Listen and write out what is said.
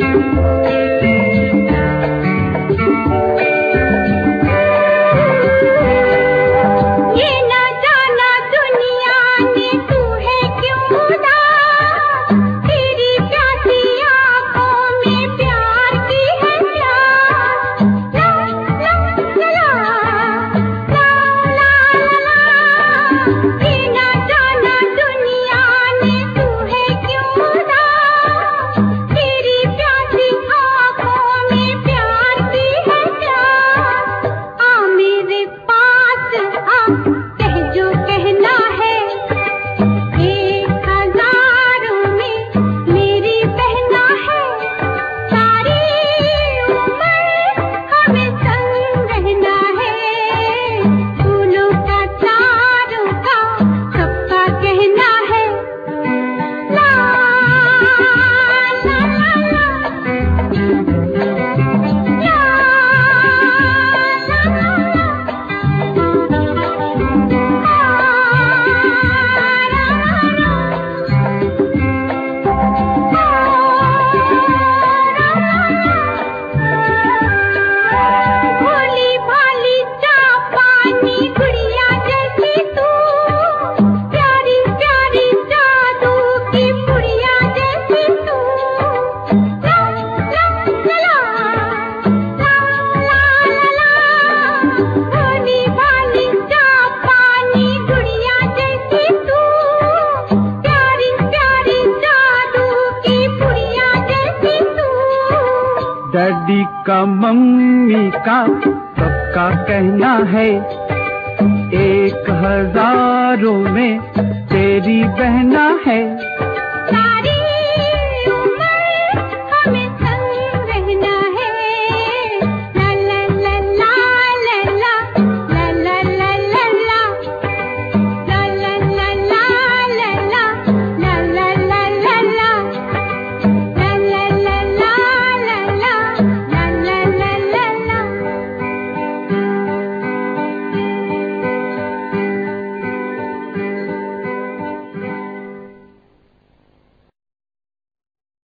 Thank you. का मम्मी का सबका कहना है एक हज़ारों में तेरी बहना है।